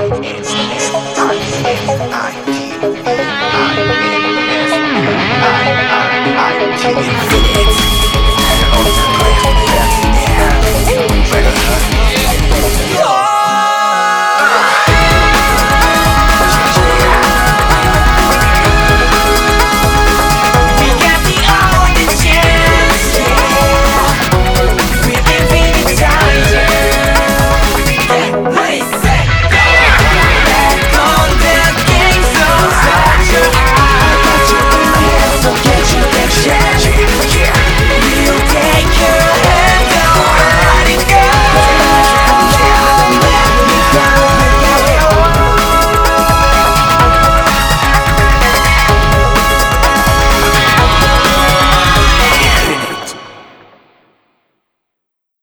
I-N-S-I-N-I-N-S-I-I-I-T-Infinity